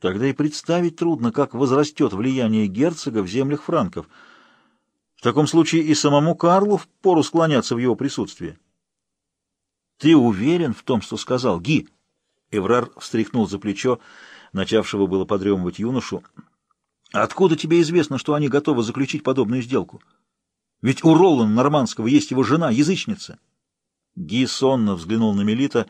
Тогда и представить трудно, как возрастет влияние герцога в землях франков. В таком случае и самому Карлу впору склоняться в его присутствии. «Ты уверен в том, что сказал, Ги?» Эврар встряхнул за плечо, начавшего было подремывать юношу. «Откуда тебе известно, что они готовы заключить подобную сделку? Ведь у Ролана Нормандского есть его жена, язычница». Ги сонно взглянул на Мелита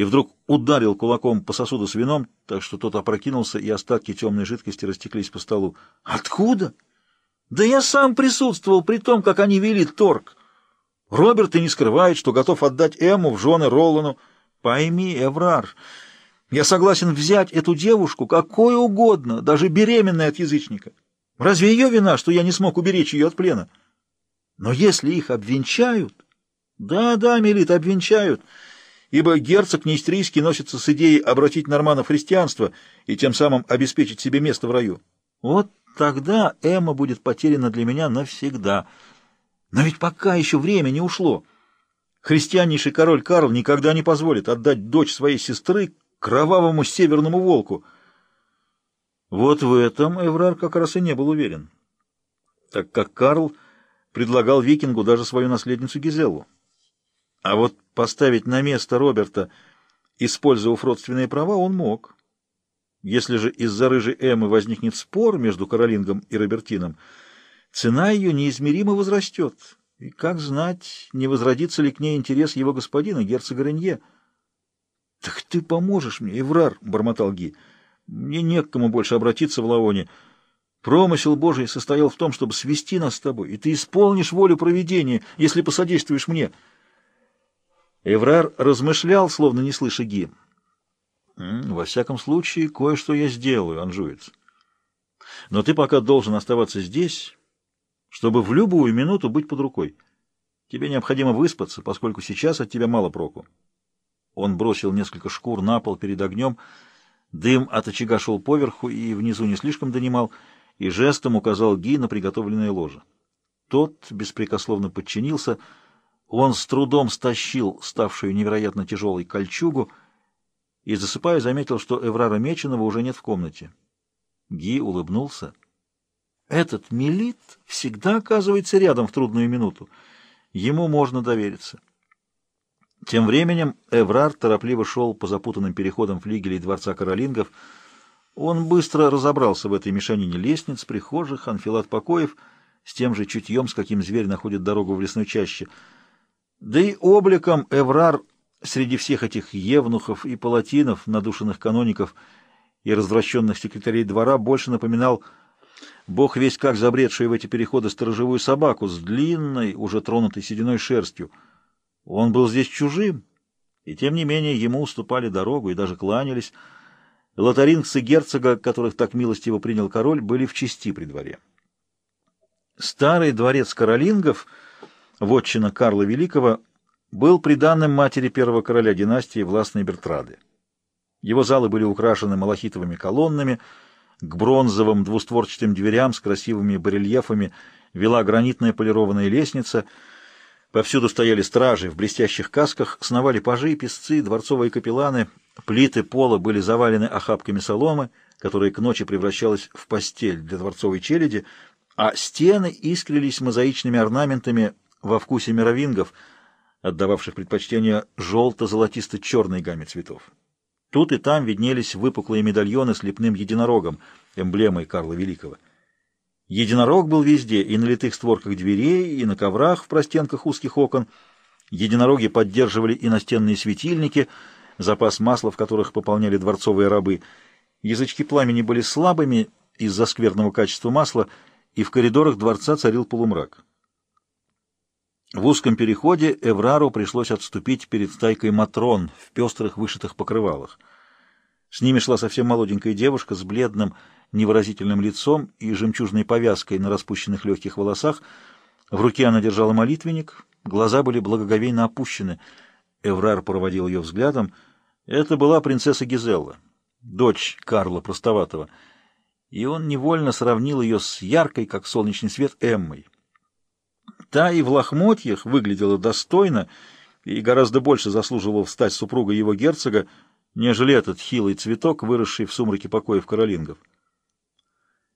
и вдруг ударил кулаком по сосуду с вином, так что тот опрокинулся, и остатки темной жидкости растеклись по столу. «Откуда?» «Да я сам присутствовал при том, как они вели торг. Роберт и не скрывает, что готов отдать Эму в жены Ролану. Пойми, Эврар, я согласен взять эту девушку какой угодно, даже беременной от язычника. Разве ее вина, что я не смог уберечь ее от плена? Но если их обвенчают... Да-да, Мелит, обвенчают, ибо герцог Неистрийский носится с идеей обратить нормана в христианство и тем самым обеспечить себе место в раю. Вот тогда Эмма будет потеряна для меня навсегда. Но ведь пока еще время не ушло. Христианнейший король Карл никогда не позволит отдать дочь своей сестры кровавому северному волку. Вот в этом Эврар как раз и не был уверен, так как Карл предлагал викингу даже свою наследницу Гизеллу. А вот поставить на место Роберта, использовав родственные права, он мог. Если же из-за рыжей Эммы возникнет спор между Каролингом и Робертином, цена ее неизмеримо возрастет. И как знать, не возродится ли к ней интерес его господина, герцога Ренье. — Так ты поможешь мне, Эврар, — бормотал Ги. — Мне не к кому больше обратиться в Лаоне. Промысел Божий состоял в том, чтобы свести нас с тобой, и ты исполнишь волю провидения, если посодействуешь мне. — Эврар размышлял, словно не слыша Ги. «Во всяком случае, кое-что я сделаю, анжуец. Но ты пока должен оставаться здесь, чтобы в любую минуту быть под рукой. Тебе необходимо выспаться, поскольку сейчас от тебя мало проку». Он бросил несколько шкур на пол перед огнем, дым от очага шел поверху и внизу не слишком донимал, и жестом указал Ги на приготовленное ложе. Тот беспрекословно подчинился — он с трудом стащил ставшую невероятно тяжелой кольчугу и, засыпая, заметил, что Эврара Меченого уже нет в комнате. Ги улыбнулся. Этот Мелит всегда оказывается рядом в трудную минуту. Ему можно довериться. Тем временем Эврар торопливо шел по запутанным переходам флигелей дворца Каролингов. Он быстро разобрался в этой мешанине лестниц, прихожих, анфилат покоев, с тем же чутьем, с каким зверь находит дорогу в лесной чаще — да и обликом Эврар среди всех этих евнухов и палатинов, надушенных каноников и развращенных секретарей двора, больше напоминал бог весь как забредшую в эти переходы сторожевую собаку с длинной, уже тронутой сединой шерстью. Он был здесь чужим, и тем не менее ему уступали дорогу и даже кланялись. Лотарингцы герцога, которых так милостиво принял король, были в чести при дворе. Старый дворец каролингов — вотчина Карла Великого, был приданным матери первого короля династии властной Бертрады. Его залы были украшены малахитовыми колоннами, к бронзовым двустворчатым дверям с красивыми барельефами вела гранитная полированная лестница, повсюду стояли стражи в блестящих касках, сновали пажи, песцы, дворцовые капелланы, плиты пола были завалены охапками соломы, которая к ночи превращалась в постель для дворцовой челяди, а стены искрились мозаичными орнаментами во вкусе мировингов, отдававших предпочтение желто-золотисто-черной гамме цветов. Тут и там виднелись выпуклые медальоны с лепным единорогом, эмблемой Карла Великого. Единорог был везде, и на литых створках дверей, и на коврах в простенках узких окон. Единороги поддерживали и настенные светильники, запас масла в которых пополняли дворцовые рабы. Язычки пламени были слабыми из-за скверного качества масла, и в коридорах дворца царил полумрак. В узком переходе Эврару пришлось отступить перед стайкой матрон в пестрых вышитых покрывалах. С ними шла совсем молоденькая девушка с бледным, невыразительным лицом и жемчужной повязкой на распущенных легких волосах. В руке она держала молитвенник, глаза были благоговейно опущены. Эврар проводил ее взглядом. Это была принцесса Гизелла, дочь Карла Простоватого, и он невольно сравнил ее с яркой, как солнечный свет, Эммой. Та и в лохмотьях выглядела достойно и гораздо больше заслуживала стать супругой его герцога, нежели этот хилый цветок, выросший в сумраке покоев каролингов.